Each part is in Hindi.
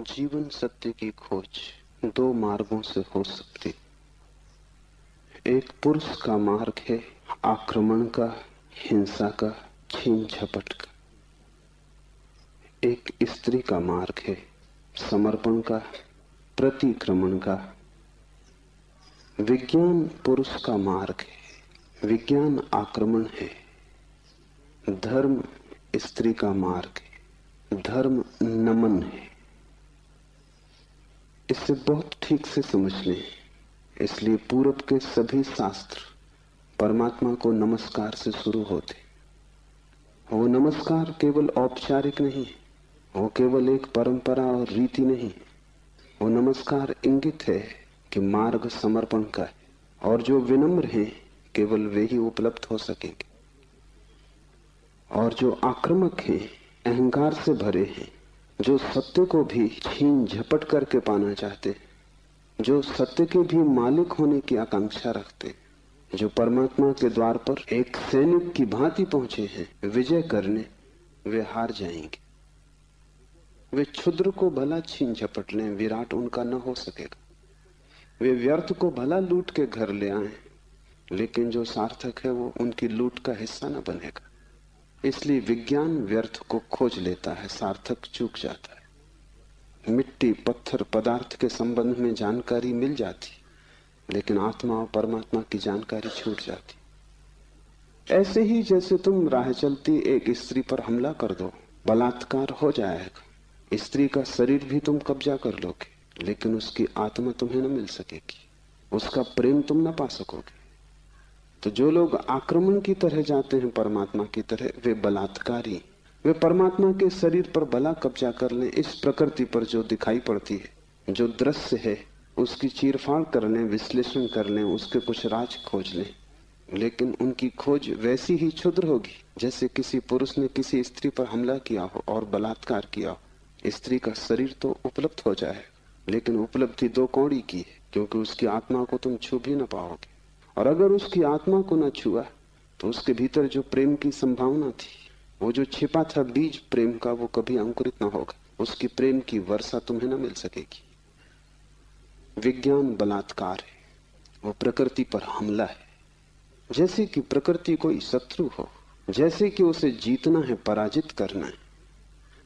जीवन सत्य की खोज दो मार्गों से हो सकती। एक पुरुष का मार्ग है आक्रमण का, हिंसा का छीन झपट का। एक स्त्री का मार्ग है समर्पण का, प्रतिक्रमण का। विज्ञान पुरुष का मार्ग है, विज्ञान आक्रमण है। धर्म स्त्री का मार्ग है, धर्म नमन है। इसे बहुत ठीक से समझ लें इसलिए पूरब के सभी शास्त्र परमात्मा को नमस्कार से शुरू होते वो नमस्कार केवल औपचारिक नहीं वो केवल एक परंपरा और रीति नहीं वो नमस्कार इंगित है कि मार्ग समर्पण का है और जो विनम्र हैं, केवल वे ही उपलब्ध हो सकेंगे। और जो आक्रमक हैं, अहंकार से भरे हैं जो सत्य को भी छीन झपट करके पाना चाहते, जो सत्य के भी मालिक होने की आकांक्षा रखते, जो परमात्मा के द्वार पर एक सैनिक की भांति पहुँचे हैं, विजय करने वे हार जाएँगे। वे क्षुद्र को भला छीन झपट लें विराट उनका न हो सकेगा। वे व्यर्थ को भला लूट के घर ले आए, लेकिन जो सार्थक है वो उनकी लूट का हिस्सा न बनेगा। इसलिए विज्ञान व्यर्थ को खोज लेता है, सार्थक चूक जाता है। मिट्टी, पत्थर, पदार्थ के संबंध में जानकारी मिल जाती, लेकिन आत्मा और परमात्मा की जानकारी छूट जाती। ऐसे ही जैसे तुम राह चलती एक स्त्री पर हमला कर दो, बलात्कार हो जाएगा। स्त्री का शरीर भी तुम कब्जा कर लोगे, लेकिन उसकी आत्मा तुम्हें न मिल सकेगी। उसका प्रेम तुम न पा सकोगे। तो जो लोग आक्रमण की तरह जाते हैं परमात्मा की तरह, वे बलात्कारी। वे परमात्मा के शरीर पर बला कब्जा कर लें, इस प्रकृति पर जो दिखाई पड़ती है, जो दृश्य है, उसकी चीरफाड़ कर लें, विश्लेषण कर लें, उसके कुछ राज खोज लें। लेकिन उनकी खोज वैसी ही क्षुद्र होगी, जैसे किसी पुरुष ने किसी स्त्री पर हमला किया हो और बलात्कार किया हो। स्त्री का शरीर तो उपलब्ध हो जाए, लेकिन उपलब्धि दो कौड़ी की है, क्योंकि उसकी आत्मा को तुम छू भी ना पाओगे। और अगर उसकी आत्मा को न छुआ तो उसके भीतर जो प्रेम की संभावना थी, वो जो छिपा था बीज प्रेम का, वो कभी अंकुरित ना होगा। उसकी प्रेम की वर्षा तुम्हें ना मिल सकेगी। विज्ञान बलात्कार है। वो प्रकृति पर हमला है। जैसे कि प्रकृति कोई शत्रु हो, जैसे कि उसे जीतना है, पराजित करना है।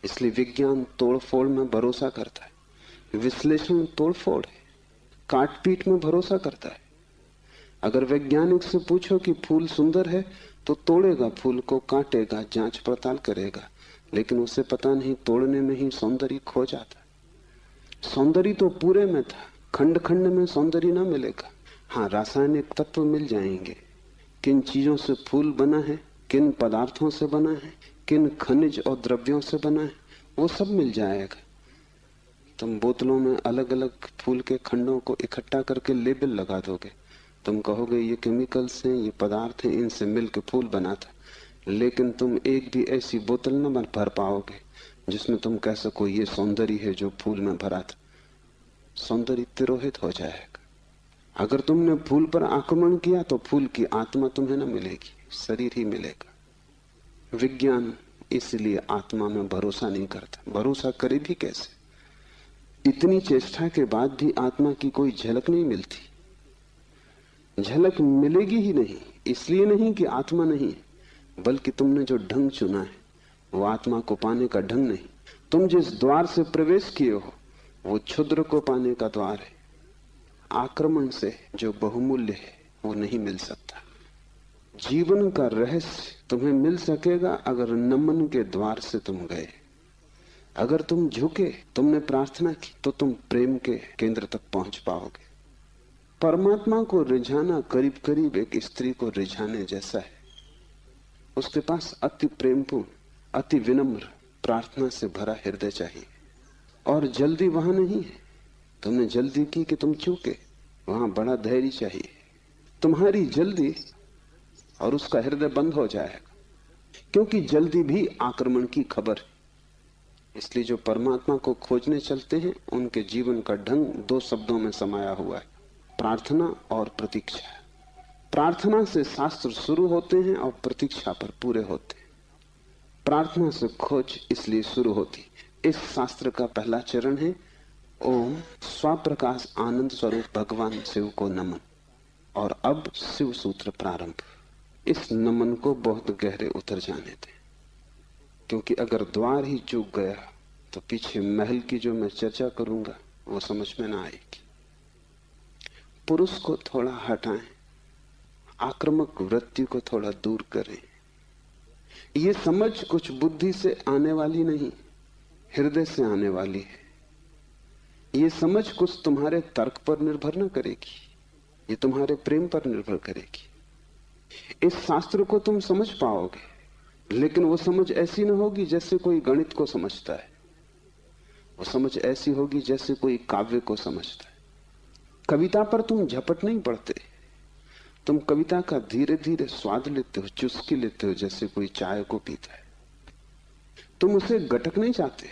इसलिए विज्ञान तोड़फोड़ में भरोसा करता है। विश्लेषण तोड़फोड़ है। काटपीट में भरोसा करता है। अगर वैज्ञानिक से पूछो कि फूल सुंदर है तो तोड़ेगा फूल को, काटेगा, जाँच पड़ताल करेगा। लेकिन उसे पता नहीं, तोड़ने में ही सौंदर्य खो जाता। सौंदर्य तो पूरे में था खंड खंड में सौंदर्य ना मिलेगा। हाँ रासायनिक तत्व मिल जाएँगे। किन चीज़ों से फूल बना है, किन पदार्थों से बना है, किन खनिज और द्रव्यों से बना है, वो सब मिल जाएगा। तुम बोतलों में अलग अलग फूल के खंडों को इकट्ठा करके लेबल लगा दोगे। तुम कहोगे, ये केमिकल्स हैं, ये पदार्थ हैं, इनसे मिलकर फूल बना था लेकिन तुम एक भी ऐसी बोतल न भर पाओगे, जिसमें तुम कह सको, ये सौंदर्य है जो फूल में भरा था सौंदर्य तिरोहित हो जाएगा। अगर तुमने फूल पर आक्रमण किया तो फूल की आत्मा तुम्हें न मिलेगी, शरीर ही मिलेगा। विज्ञान इसलिए आत्मा में भरोसा नहीं करता। भरोसा करे भी कैसे? इतनी चेष्टा के बाद भी आत्मा की कोई झलक नहीं मिलती। झलक मिलेगी ही नहीं, इसलिए नहीं कि आत्मा नहीं बल्कि तुमने जो ढंग चुना है, वो आत्मा को पाने का ढंग नहीं। तुम जिस द्वार से प्रवेश किए हो, वो क्षुद्र को पाने का द्वार है। आक्रमण से जो बहुमूल्य है, वो नहीं मिल सकता। जीवन का रहस्य तुम्हें मिल सकेगा अगर नमन के द्वार से तुम गए। अगर तुम झुके, तुमने प्रार्थना की तो तुम प्रेम के केंद्र तक पहुँच पाओगे। परमात्मा को रिझाना करीब करीब एक स्त्री को रिझाने जैसा है। उसके पास अति प्रेमपूर्ण, अति विनम्र प्रार्थना से भरा हृदय चाहिए। और जल्दी वहाँ नहीं है। तुमने जल्दी की कि तुम चूके। वहाँ बड़ा धैर्य चाहिए। तुम्हारी जल्दी और उसका हृदय बंद हो जाएगा। क्योंकि जल्दी भी आक्रमण की खबर है। इसलिए जो परमात्मा को खोजने चलते हैं, उनके जीवन का ढंग दो शब्दों में समाया हुआ है। प्रार्थना और प्रतीक्षा प्रार्थना से शास्त्र शुरू होते हैं और प्रतीक्षा पर पूरे होते हैं। प्रार्थना से खोज इसलिए शुरू होती इस शास्त्र का पहला चरण है, ओम स्वप्रकाश आनंद स्वरूप भगवान शिव को नमन। और अब शिव सूत्र प्रारंभ। इस नमन को बहुत गहरे उतर जाने दें। क्योंकि अगर द्वार ही चूक गया तो पीछे महल की जो मैं चर्चा करूँगा, वो समझ में ना आएगी। पुरुष को थोड़ा हटाएँ, आक्रमक वृत्ति को थोड़ा दूर करें। ये समझ कुछ बुद्धि से आने वाली नहीं, हृदय से आने वाली है। ये समझ कुछ तुम्हारे तर्क पर निर्भर न करेगी, ये तुम्हारे प्रेम पर निर्भर करेगी। इस शास्त्र को तुम समझ पाओगे, लेकिन वो समझ ऐसी ना होगी जैसे कोई गणित को समझता है। वो समझ ऐसी होगी जैसे कोई काव्य को समझता है। कविता पर तुम झपट नहीं पड़ते। तुम कविता का धीरे धीरे स्वाद लेते हो, चुस्की लेते हो, जैसे कोई चाय को पीता है। तुम उसे गटक नहीं चाहते,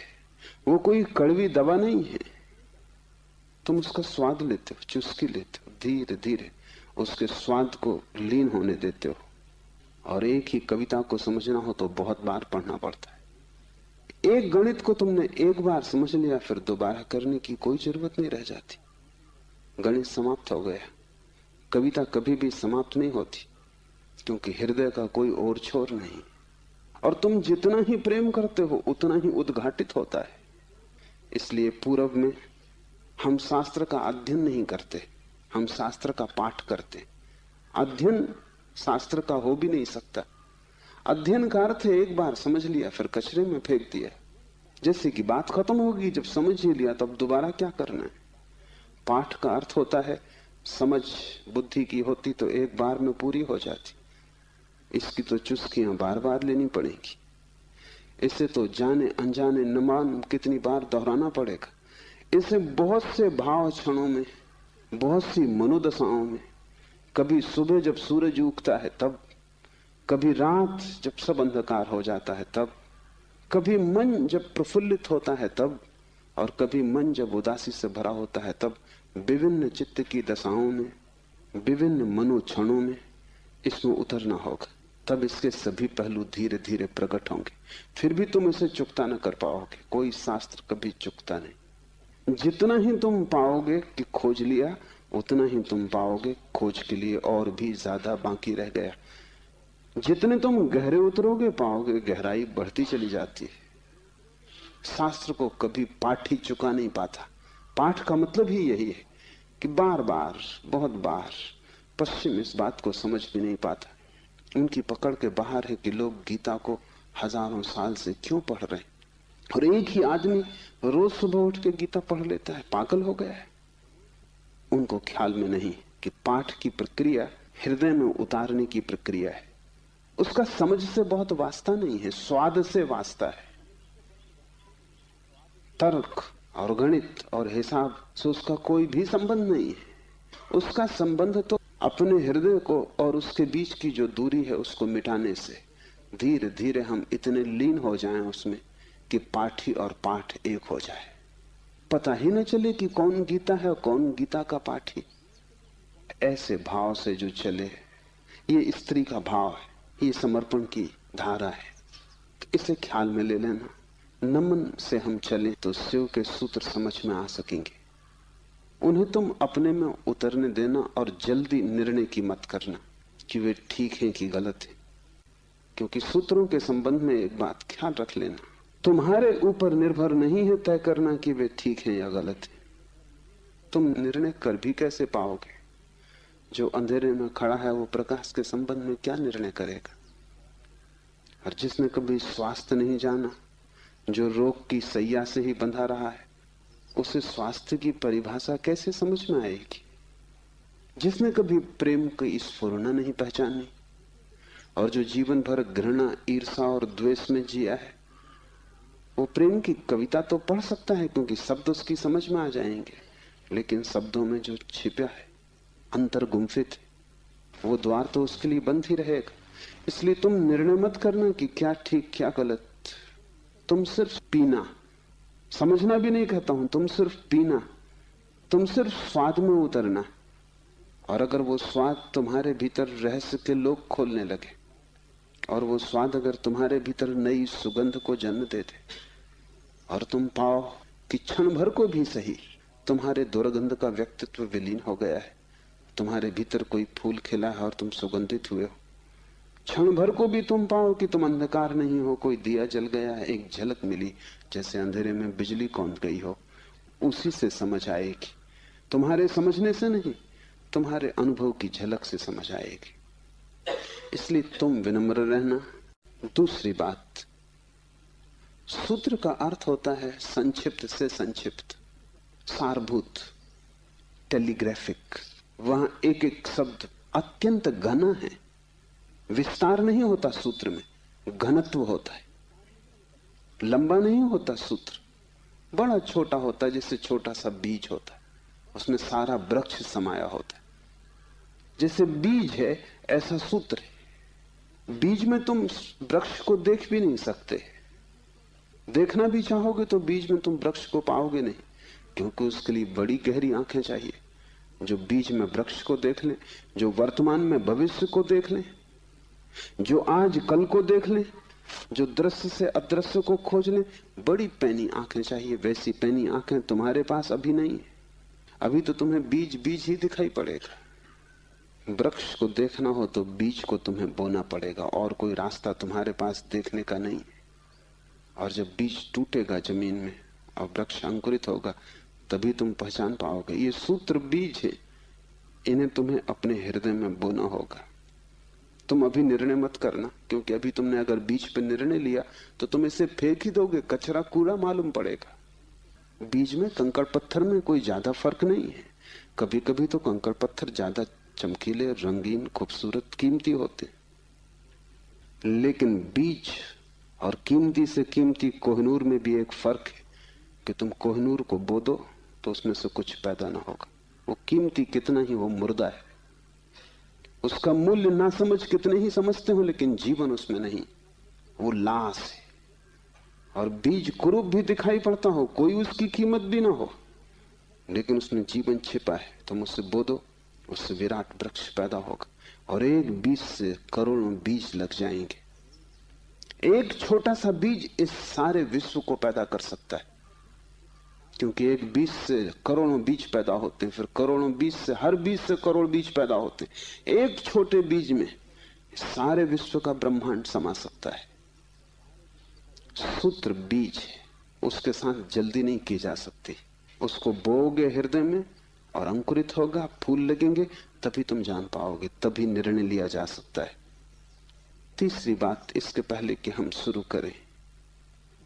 वो कोई कड़वी दवा नहीं है। तुम उसका स्वाद लेते हो, चुस्की लेते हो धीरे धीरे उसके स्वाद को लीन होने देते हो। और एक ही कविता को समझना हो तो बहुत बार पढ़ना पड़ता है। एक गणित को तुमने एक बार समझ लिया, फिर दोबारा करने की कोई ज़रूरत नहीं रह जाती। गणित समाप्त हो गया। कविता कभी भी समाप्त नहीं होती, क्योंकि हृदय का कोई और छोर नहीं। और तुम जितना ही प्रेम करते हो, उतना ही उद्घाटित होता है। इसलिए पूर्व में हम शास्त्र का अध्ययन नहीं करते, हम शास्त्र का पाठ करते। अध्ययन शास्त्र का हो भी नहीं सकता। अध्ययन का अर्थ एक बार समझ लिया, फिर कचरे में फेंक दिया। जैसे कि बात खत्म होगी, जब समझ ही लिया, तब दोबारा क्या करना है? पाठ का अर्थ होता है, समझ बुद्धि की होती तो एक बार में पूरी हो जाती। इसकी तो चुस्कियाँ बार बार लेनी पड़ेगी। इसे तो जाने अनजाने नमान कितनी बार दोहराना पड़ेगा। इसे बहुत से भाव क्षणों में, बहुत सी मनोदशाओं में, कभी सुबह जब सूरज उगता है तब, कभी रात जब सब अंधकार हो जाता है तब, कभी मन जब प्रफुल्लित होता है तब, और कभी मन जब उदासी से भरा होता है तब विभिन्न चित्त की दशाओं में, विभिन्न मनोक्षणों में इसमें उतरना होगा। तब इसके सभी पहलू धीरे धीरे प्रकट होंगे। फिर भी तुम इसे चुकता न कर पाओगे। कोई शास्त्र कभी चुकता नहीं। जितना ही तुम पाओगे कि खोज लिया, उतना ही तुम पाओगे खोज के लिए और भी ज़्यादा बाकी रह गया। जितने तुम गहरे उतरोगे, पाओगे गहराई बढ़ती चली जाती है। शास्त्र को कभी पाठी चुका नहीं पाता। पाठ का मतलब ही यही है कि बार बार, बहुत बार, पश्चिम इस बात को समझ भी नहीं पाता। उनकी पकड़ के बाहर है कि लोग गीता को हज़ारों साल से क्यों पढ़ रहे और एक ही आदमी रोज सुबह उठ के गीता पढ़ लेता है, पागल हो गया है। उनको ख्याल में नहीं कि पाठ की प्रक्रिया हृदय में उतारने की प्रक्रिया है। उसका समझ से बहुत वास्ता नहीं है, स्वाद से वास्ता है। तर्क और गणित और हिसाब से उसका कोई भी संबंध नहीं है। उसका संबंध तो अपने हृदय को और उसके बीच की जो दूरी है उसको मिटाने से। धीरे धीरे हम इतने लीन हो जाएँ उसमें कि पाठी और पाठ एक हो जाए। पता ही न चले कि कौन गीता है कौन गीता का पाठी। ऐसे भाव से जो चले, ये स्त्री का भाव है, ये समर्पण की धारा है। तो इसे ख्याल में ले लेना। नमन से हम चले तो शिव के सूत्र समझ में आ सकेंगे। उन्हें तुम अपने में उतरने देना और जल्दी निर्णय की मत करना कि वे ठीक हैं कि गलत है। क्योंकि सूत्रों के संबंध में एक बात ख्याल रख लेना। तुम्हारे ऊपर निर्भर नहीं है तय करना कि वे ठीक है या गलत है। तुम निर्णय कर भी कैसे पाओगे? जो अंधेरे में खड़ा है वो प्रकाश के संबंध में क्या निर्णय करेगा? और जिसने कभी स्वास्थ्य नहीं जाना जो रोग की सैया से ही बंधा रहा है, उसे स्वास्थ्य की परिभाषा कैसे समझ में आएगी? जिसने कभी प्रेम की स्फुरना नहीं पहचानी, और जो जीवन भर घृणा ईर्षा और द्वेष में जिया है, वो प्रेम की कविता तो पढ़ सकता है, क्योंकि शब्द उसकी समझ में आ जाएँगे। लेकिन शब्दों में जो छिपा है अंतर गुम्फित वो द्वार तो उसके लिए बंद ही रहेगा। इसलिए तुम निर्णय मत करना कि क्या ठीक, क्या गलत। तुम सिर्फ़ पीना। समझना भी नहीं कहता हूँ, तुम सिर्फ़ पीना। तुम सिर्फ़ स्वाद में उतरना। और अगर वो स्वाद तुम्हारे भीतर रहस्य के लोग खोलने लगे, और वो स्वाद अगर तुम्हारे भीतर नई सुगंध को जन्म दे दे और तुम पाओ कि क्षण भर को भी सही तुम्हारे दुर्गंध का व्यक्तित्व विलीन हो गया है, तुम्हारे भीतर कोई फूल खिला है और तुम सुगंधित हुए हो क्षण भर को भी तुम पाओ कि तुम अंधकार नहीं हो, कोई दिया जल गया है एक झलक मिली, जैसे अंधेरे में बिजली कौन गई हो। उसी से समझ आएगी। तुम्हारे समझने से नहीं, तुम्हारे अनुभव की झलक से समझ आएगी। इसलिए तुम विनम्र रहना। दूसरी बात, सूत्र का अर्थ होता है संक्षिप्त से संक्षिप्त, सारभूत, टेलीग्राफिक। वहाँ एक एक शब्द अत्यंत घना है। विस्तार नहीं होता सूत्र में, घनत्व होता है। लंबा नहीं होता सूत्र, बड़ा छोटा होता है जैसे छोटा सा बीज होता है। उसमें सारा वृक्ष समाया होता है। जैसे बीज है, ऐसा सूत्र है। बीज में तुम वृक्ष को देख भी नहीं सकते। देखना भी चाहोगे तो बीज में तुम वृक्ष को पाओगे नहीं, क्योंकि उसके लिए बड़ी गहरी आँखें चाहिए। जो बीज में वृक्ष को देख ले, जो वर्तमान में भविष्य को देख ले जो आज कल को देख ले, जो दृश्य से अदृश्य को खोज ले, बड़ी पैनी आँखें चाहिए, वैसी पैनी आँखें तुम्हारे पास अभी नहीं है। अभी तो तुम्हें बीज बीज ही दिखाई पड़ेगा। वृक्ष को देखना हो तो बीज को तुम्हें बोना पड़ेगा, और कोई रास्ता तुम्हारे पास देखने का नहीं और जब बीज टूटेगा ज़मीन में, और वृक्ष अंकुरित होगा, तभी तुम पहचान पाओगे, ये सूत्र बीज है। इन्हें तुम्हें अपने हृदय में बोना होगा। तुम अभी निर्णय मत करना, क्योंकि अभी तुमने अगर बीज पर निर्णय लिया तो तुम इसे फेंक ही दोगे, कचरा कूड़ा मालूम पड़ेगा। बीज में कंकड़ पत्थर में कोई ज़्यादा फ़र्क नहीं है। कभी कभी तो कंकड़ पत्थर ज़्यादा चमकीले, रंगीन, खूबसूरत, कीमती होते। लेकिन बीज और कीमती से कीमती कोहनूर में भी एक फ़र्क है कि तुम कोहनूर को बो दो तो उसमें से कुछ पैदा ना होगा। वो कीमती कितना ही, वो मुर्दा है। उसका मूल्य ना समझ कितने ही समझते हो, लेकिन जीवन उसमें नहीं। वो लाश है। और बीज कुरूप भी दिखाई पड़ता हो, कोई उसकी कीमत भी ना हो। लेकिन उसमें जीवन छिपा है तुम उससे बो दो उससे विराट वृक्ष पैदा होगा, और एक बीज से करोड़ों बीज लग जाएँगे। एक छोटा सा बीज इस सारे विश्व को पैदा कर सकता है। क्योंकि एक बीज से करोड़ों बीज पैदा होते हैं, फिर करोड़ों बीज से, हर बीज से करोड़ बीज पैदा होते हैं। एक छोटे बीज में सारे विश्व का ब्रह्मांड समा सकता है। सूत्र बीज है, उसके साथ जल्दी नहीं की जा सकती। उसको बोगे हृदय में और अंकुरित होगा, फूल लगेंगे, तभी तुम जान पाओगे, तभी निर्णय लिया जा सकता है। तीसरी बात, इसके पहले कि हम शुरू करें।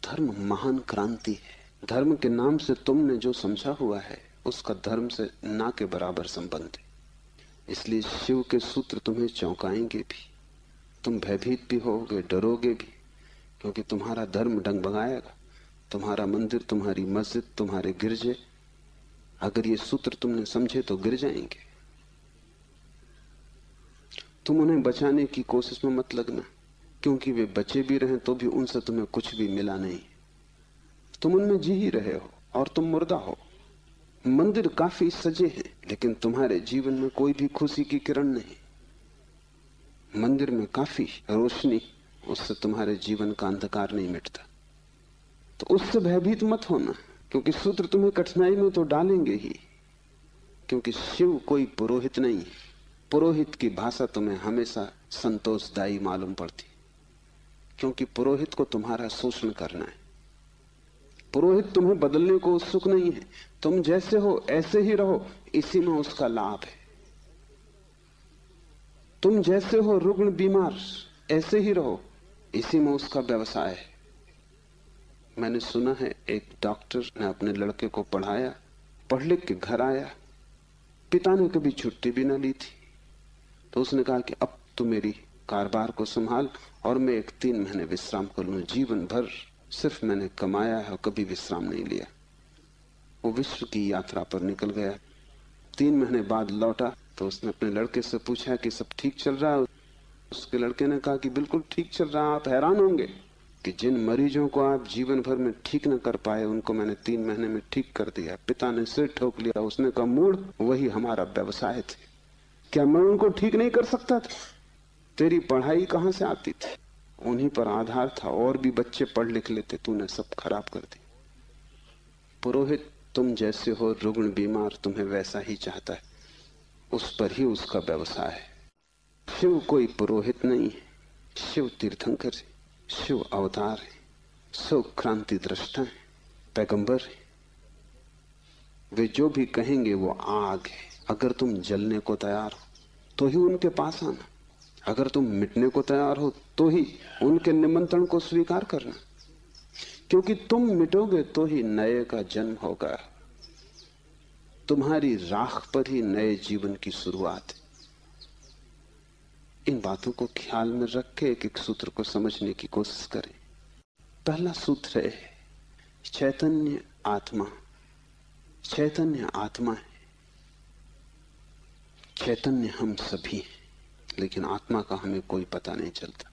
धर्म महान क्रांति है। धर्म के नाम से तुमने जो समझा हुआ है, उसका धर्म से ना के बराबर संबंध है। इसलिए शिव के सूत्र तुम्हें चौंकाएँगे भी। तुम भयभीत भी होगे, डरोगे भी, क्योंकि तुम्हारा धर्म डंग बगाएगा तुम्हारा मंदिर, तुम्हारी मस्जिद, तुम्हारे गिरजे, अगर ये सूत्र तुमने समझे तो गिर जाएँगे। तुम उन्हें बचाने की कोशिश में मत लगना, क्योंकि वे बचे भी रहे तो भी उनसे तुम्हें कुछ भी मिला नहीं। तुम उनमें जी ही रहे हो और तुम मुर्दा हो। मंदिर काफ़ी सजे हैं, लेकिन तुम्हारे जीवन में कोई भी खुशी की किरण नहीं। मंदिर में काफ़ी रोशनी, उससे तुम्हारे जीवन का अंधकार नहीं मिटता। तो उससे भयभीत मत होना, क्योंकि सूत्र तुम्हें कठिनाई में तो डालेंगे ही। क्योंकि शिव कोई पुरोहित नहीं है। पुरोहित की भाषा तुम्हें हमेशा संतोषदायी मालूम पड़ती। क्योंकि पुरोहित को तुम्हारा शोषण करना है। पुरोहित तुम्हें बदलने को उत्सुक नहीं है। तुम जैसे हो, ऐसे ही रहो। इसी में उसका लाभ है। तुम जैसे हो, रुग्ण बीमार, ऐसे ही रहो। इसी में उसका व्यवसाय है। मैंने सुना है, एक डॉक्टर ने अपने लड़के को पढ़ाया पढ़ लिख के घर आया। पिता ने कभी छुट्टी भी ना ली थी। तो उसने कहा कि अब तू मेरी कारोबार को संभाल और मैं एक तीन महीने विश्राम कर लू। जीवन भर सिर्फ़ मैंने कमाया है और कभी विश्राम नहीं लिया। वो विश्व की यात्रा पर निकल गया। तीन महीने बाद लौटा तो उसने अपने लड़के से पूछा कि सब ठीक चल रहा है? उसके लड़के ने कहा कि बिल्कुल ठीक चल रहा आप हैरान होंगे कि जिन मरीजों को आप जीवन भर में ठीक न कर पाए, उनको मैंने तीन महीने में ठीक कर दिया। पिता ने सिर ठोक लिया, उसने कहा मूड वही हमारा व्यवसाय थे। क्या मैं उनको ठीक नहीं कर सकता था? तेरी पढ़ाई कहाँ से आती थी? उन्हीं पर आधार था, और भी बच्चे पढ़ लिख लेते, तूने सब खराब कर दी पुरोहित, तुम जैसे हो, रुग्ण बीमार, तुम्हें वैसा ही चाहता है। उस पर ही उसका व्यवसाय है। शिव कोई पुरोहित नहीं है। शिव तीर्थंकर है, शिव अवतार है, शिव क्रांति दृष्टा है, पैगंबर है। वे जो भी कहेंगे, वो आग है। अगर तुम जलने को तैयार हो तो ही उनके पास आना। अगर तुम मिटने को तैयार हो तो ही उनके निमंत्रण को स्वीकार करना। क्योंकि तुम मिटोगे तो ही नए का जन्म होगा। तुम्हारी राख पर ही नए जीवन की शुरुआत। है इन बातों को ख्याल में रख के एक एक सूत्र को समझने की कोशिश करें। पहला सूत्र है, चैतन्य आत्मा। चैतन्य आत्मा है। चैतन्य हम सभी हैं। लेकिन आत्मा का हमें कोई पता नहीं चलता।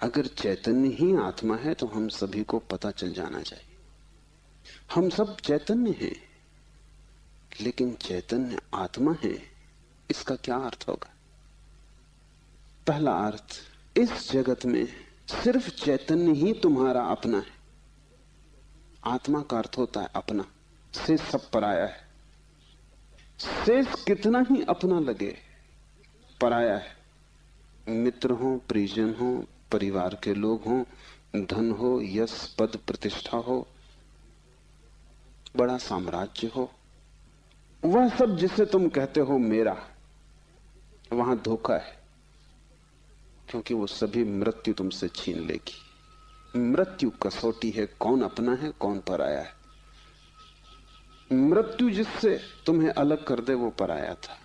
अगर चैतन्य ही आत्मा है तो हम सभी को पता चल जाना चाहिए। हम सब चैतन्य हैं, लेकिन चैतन्य आत्मा है, इसका क्या अर्थ होगा? पहला अर्थ, इस जगत में सिर्फ़ चैतन्य ही तुम्हारा अपना है। आत्मा का अर्थ होता है अपना। से सब पराया है। शेष कितना ही अपना लगे। पराया है। मित्र हो, परिजन हो, परिवार के लोग हो, धन हो, यश, पद, प्रतिष्ठा हो, बड़ा साम्राज्य हो। वह सब जिसे तुम कहते हो मेरा, वहाँ धोखा है, क्योंकि वो सभी मृत्यु तुमसे छीन लेगी। मृत्यु कसौटी है, कौन अपना है, कौन पराया है। मृत्यु जिससे तुम्हें अलग कर दे, वो पराया था।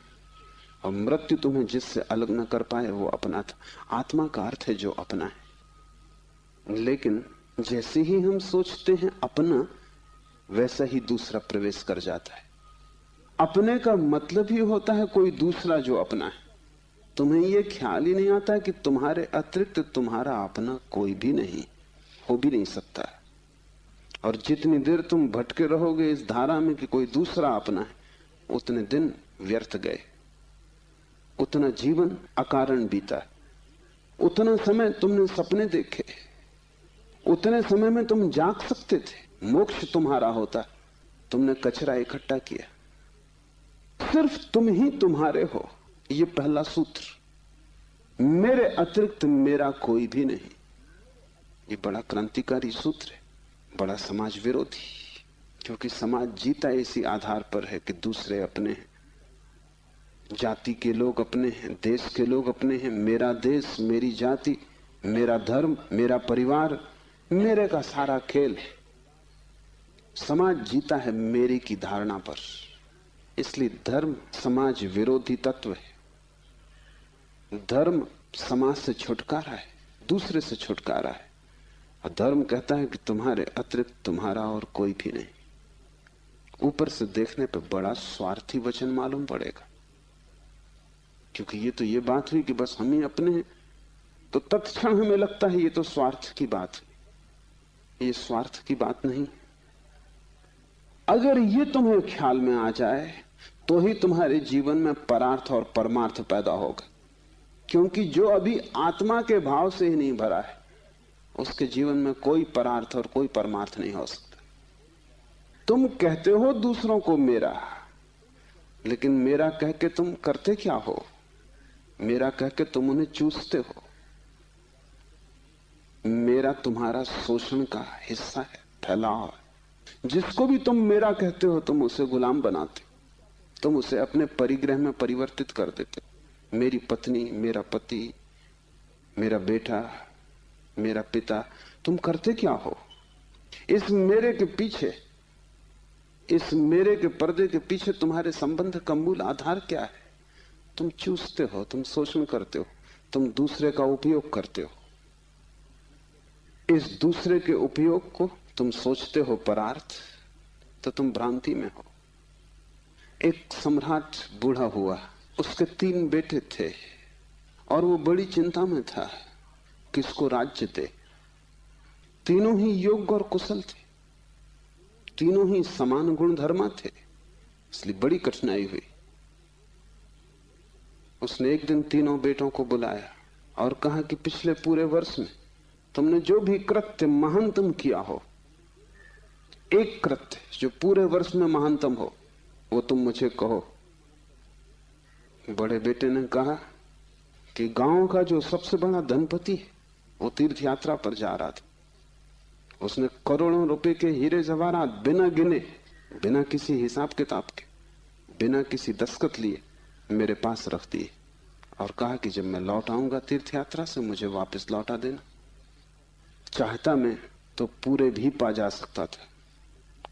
और मृत्यु तुम्हें जिससे अलग न कर पाए, वो अपना था। आत्मा का अर्थ है जो अपना है। लेकिन जैसे ही हम सोचते हैं अपना, वैसा ही दूसरा प्रवेश कर जाता है। अपने का मतलब ही होता है कोई दूसरा जो अपना है। तुम्हें यह ख्याल ही नहीं आता कि तुम्हारे अतिरिक्त तुम्हारा अपना कोई भी नहीं, हो भी नहीं सकता। और जितनी देर तुम भटके रहोगे इस धारा में कि कोई दूसरा अपना है, उतने दिन व्यर्थ गए। उतना जीवन अकारण बीता उतना समय तुमने सपने देखे। उतने समय में तुम जाग सकते थे। मोक्ष तुम्हारा होता। तुमने कचरा इकट्ठा किया। सिर्फ़ तुम ही तुम्हारे हो। ये पहला सूत्र। मेरे अतिरिक्त मेरा कोई भी नहीं। ये बड़ा क्रांतिकारी सूत्र है। बड़ा समाज विरोधी। क्योंकि समाज जीता इसी आधार पर है कि दूसरे अपने हैं। जाति के लोग अपने हैं, देश के लोग अपने हैं। मेरा देश, मेरी जाति, मेरा धर्म, मेरा परिवार, मेरे का सारा खेल है। समाज जीता है मेरे की धारणा पर। इसलिए धर्म समाज विरोधी तत्व है। धर्म समाज से छुटकारा है, दूसरे से छुटकारा है। और धर्म कहता है कि तुम्हारे अतिरिक्त तुम्हारा और कोई भी नहीं। ऊपर से देखने पर बड़ा स्वार्थी वचन मालूम पड़ेगा। क्योंकि ये तो ये बात हुई कि बस हम ही अपने हैं तो तत्क्षण हमें लगता है ये तो स्वार्थ की बात है। ये स्वार्थ की बात नहीं। अगर ये तुम्हें ख्याल में आ जाए तो ही तुम्हारे जीवन में परार्थ और परमार्थ पैदा होगा। क्योंकि जो अभी आत्मा के भाव से ही नहीं भरा है, उसके जीवन में कोई परार्थ और कोई परमार्थ नहीं हो सकता। तुम कहते हो दूसरों को मेरा, लेकिन मेरा कह के तुम करते क्या हो? मेरा कह के तुम उन्हें चूसते हो। मेरा तुम्हारा शोषण का हिस्सा है, फैलाव है। जिसको भी तुम मेरा कहते हो, तुम उसे गुलाम बनाते हो। तुम उसे अपने परिग्रह में परिवर्तित कर देते मेरी पत्नी, मेरा पति, मेरा बेटा, मेरा पिता, तुम करते क्या हो? इस मेरे के पीछे, इस मेरे के पर्दे के पीछे तुम्हारे संबंध का मूल आधार क्या है? तुम चूसते हो, तुम शोषण करते हो, तुम दूसरे का उपयोग करते हो। इस दूसरे के उपयोग को तुम सोचते हो परार्थ तो तुम भ्रांति में हो। एक सम्राट बूढ़ा हुआ, उसके तीन बेटे थे, और वो बड़ी चिंता में था किसको राज्य दे। तीनों ही योग्य और कुशल थे, तीनों ही समान गुण धर्मा थे, इसलिए बड़ी कठिनाई हुई। उसने एक दिन तीनों बेटों को बुलाया और कहा कि पिछले पूरे वर्ष में तुमने जो भी कृत्य महानतम किया हो, एक कृत्य जो पूरे वर्ष में महानतम हो, वो तुम मुझे कहो। बड़े बेटे ने कहा कि गाँव का जो सबसे बड़ा धनपति है, वो तीर्थ यात्रा पर जा रहा था। उसने करोड़ों रुपए के हीरे जवाहरात बिना गिने, बिना किसी हिसाब किताब के, बिना किसी दस्खत लिए मेरे पास रख दिए और कहा कि जब मैं लौट आऊँगा तीर्थ यात्रा से, मुझे वापस लौटा देना। चाहता मैं तो पूरे भी पा जा सकता था,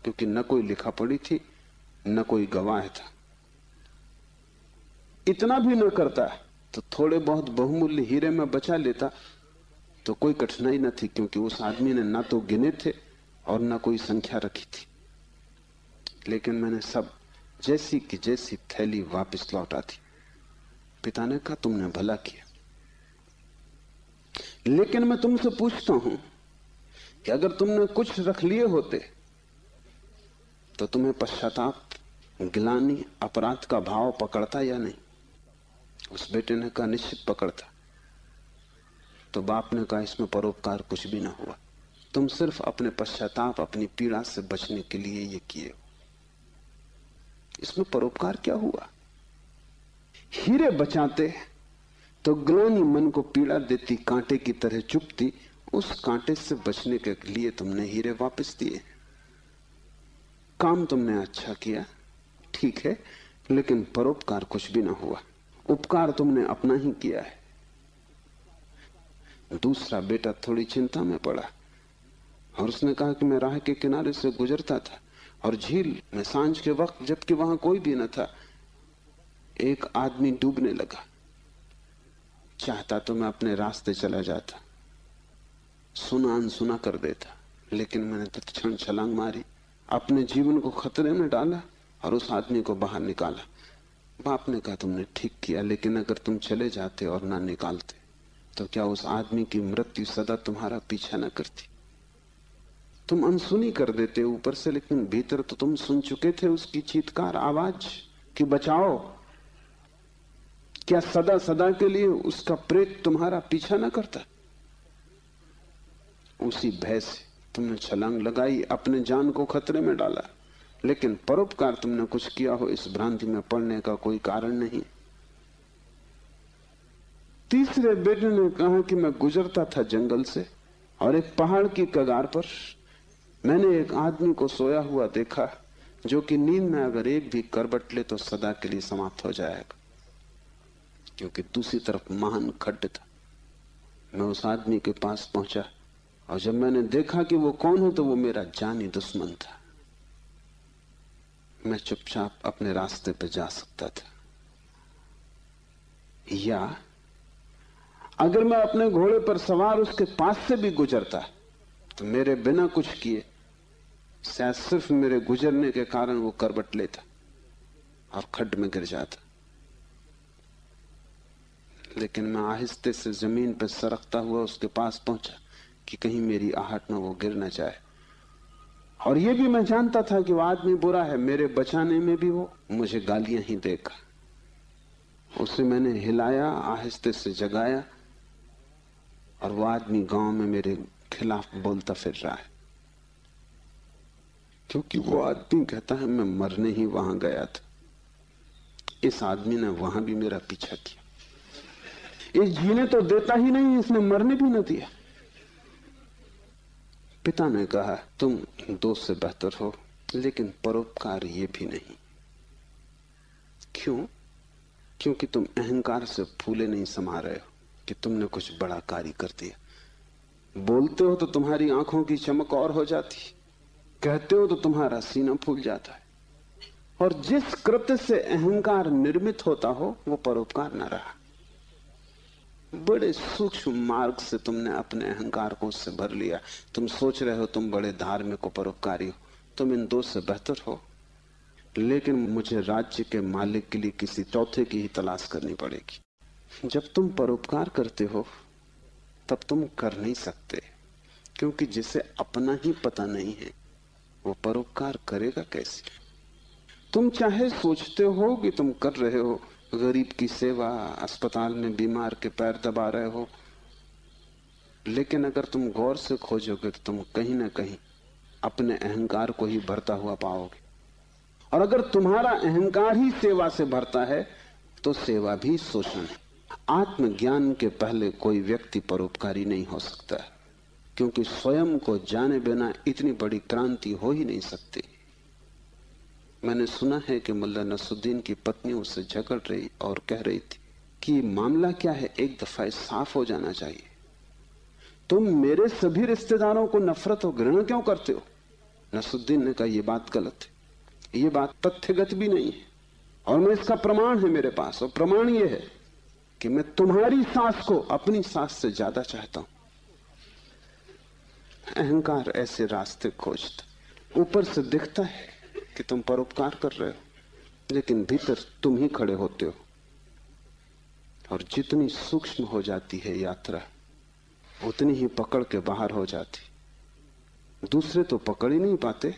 क्योंकि न कोई लिखा पड़ी थी, न कोई गवाह था। इतना भी न करता तो थोड़े बहुत बहुमूल्य हीरे में बचा लेता तो कोई कठिनाई न थी, क्योंकि उस आदमी ने ना तो गिने थे और ना कोई संख्या रखी थी। लेकिन मैंने सब जैसी की जैसी थैली वापस लौटा थी पिता ने कहा, तुमने भला किया। लेकिन मैं तुमसे पूछता हूँ कि अगर तुमने कुछ रख लिए होते तो तुम्हें पश्चाताप, गिलानी, अपराध का भाव पकड़ता या नहीं? उस बेटे ने कहा, निश्चित पकड़ता। तो बाप ने कहा, इसमें परोपकार कुछ भी ना हुआ। तुम सिर्फ़ अपने पश्चाताप, अपनी पीड़ा से बचने के लिए ये किए हो। इसमें परोपकार क्या हुआ? हीरे बचाते तो ग्लानी मन को पीड़ा देती, कांटे की तरह चुपती, उस कांटे से बचने के लिए तुमने हीरे वापस दिए। काम तुमने अच्छा किया, ठीक है, लेकिन परोपकार कुछ भी ना हुआ। उपकार तुमने अपना ही किया है। दूसरा बेटा थोड़ी चिंता में पड़ा, और उसने कहा कि मैं राह के किनारे से गुजरता था। और झील में साँझ के वक्त, जबकि वहाँ कोई भी न था, एक आदमी डूबने लगा। चाहता तो मैं अपने रास्ते चला जाता। सुना अनसुना कर देता, लेकिन मैंने तत्क्षण छलांग मारी, अपने जीवन को खतरे में डाला और उस आदमी को बाहर निकाला। बाप ने कहा, तुमने ठीक किया, लेकिन अगर तुम चले जाते और ना निकालते तो क्या उस आदमी की मृत्यु सदा तुम्हारा पीछा न करती? तुम अनसुनी कर देते ऊपर से, लेकिन भीतर तो तुम सुन चुके थे उसकी चीतकार आवाज़ कि बचाओ। क्या सदा सदा के लिए उसका प्रेत तुम्हारा पीछा न करता? उसी भय से तुमने छलांग लगाई, अपने जान को खतरे में डाला, लेकिन परोपकार तुमने कुछ किया हो, इस भ्रांति में पड़ने का कोई कारण नहीं। तीसरे बेटे ने कहा कि मैं गुजरता था जंगल से और एक पहाड़ की कगार पर मैंने एक आदमी को सोया हुआ देखा, जो कि नींद में अगर एक भी करबट ले तो सदा के लिए समाप्त हो जाएगा। क्योंकि दूसरी तरफ़ महान खड्ड था। मैं उस आदमी के पास पहुँचा, और जब मैंने देखा कि वो कौन है तो वो मेरा जानी दुश्मन था। मैं चुपचाप अपने रास्ते पर जा सकता था। या, अगर मैं अपने घोड़े पर सवार उसके पास से भी गुजरता तो मेरे बिना कुछ किए शायद सिर्फ़ मेरे गुजरने के कारण वो करबट लेता और खड्ड में गिर जाता। लेकिन मैं आहिस्ते से ज़मीन पर सरकता हुआ उसके पास पहुँचा कि कहीं मेरी आहट में वो गिर ना जाए। और ये भी मैं जानता था कि वो आदमी बुरा है, मेरे बचाने में भी वो मुझे गालियाँ ही देगा। उसे मैंने हिलाया, आहिस्ते से जगाया और वो आदमी गाँव में मेरे खिलाफ बोलता फिर रहा है। क्योंकि वो आदमी कहता है, मैं मरने ही वहाँ गया था। इस आदमी ने वहाँ भी मेरा पीछा किया। इस जीने तो देता ही नहीं, इसने मरने भी न दिया। पिता ने कहा, तुम दोस्त से बेहतर हो, लेकिन परोपकार ये भी नहीं। क्यों? क्योंकि तुम अहंकार से फूले नहीं समा रहे हो कि तुमने कुछ बड़ा कार्य कर दिया। बोलते हो तो तुम्हारी आँखों की चमक और हो जाती। कहते हो तो तुम्हारा सीना फूल जाता है। और जिस कृत्य से अहंकार निर्मित होता हो, वो परोपकार न रहा। बड़े सूक्ष्म मार्ग से तुमने अपने अहंकार को उससे भर लिया। तुम सोच रहे हो तुम बड़े धार्मिक परोपकारी हो। तुम इन दो से बेहतर हो। लेकिन मुझे राज्य के मालिक के लिए किसी चौथे की ही तलाश करनी पड़ेगी। जब तुम परोपकार करते हो, तब तुम कर नहीं सकते, क्योंकि जिसे अपना ही पता नहीं है वो परोपकार करेगा कैसे? तुम चाहे सोचते हो कि तुम कर रहे हो, गरीब की सेवा, अस्पताल में बीमार के पैर दबा रहे हो। लेकिन अगर तुम गौर से खोजोगे तो तुम कहीं ना कहीं अपने अहंकार को ही भरता हुआ पाओगे। और अगर तुम्हारा अहंकार ही सेवा से भरता है तो सेवा भी शोषण है। आत्मज्ञान के पहले कोई व्यक्ति परोपकारी नहीं हो सकता। क्योंकि स्वयं को जाने बिना इतनी बड़ी क्रांति हो ही नहीं सकती। मैंने सुना है कि मुल्ला नसुद्दीन की पत्नी उससे झगड़ रही और कह रही थी कि मामला क्या है, एक दफ़ा साफ़ हो जाना चाहिए। तुम मेरे सभी रिश्तेदारों को नफरत और घृणा क्यों करते हो? नसुद्दीन ने कहा यह बात गलत है। ये बात तथ्यगत भी नहीं है और मैं इसका प्रमाण है मेरे पास और प्रमाण यह है कि मैं तुम्हारी सास को अपनी सास से ज़्यादा चाहता हूँ। अहंकार ऐसे रास्ते खोजता ऊपर से दिखता है कि तुम परोपकार कर रहे हो, लेकिन भीतर तुम ही खड़े होते हो। और जितनी सूक्ष्म हो जाती है यात्रा, उतनी ही पकड़ के बाहर हो जाती। दूसरे तो पकड़ ही नहीं पाते,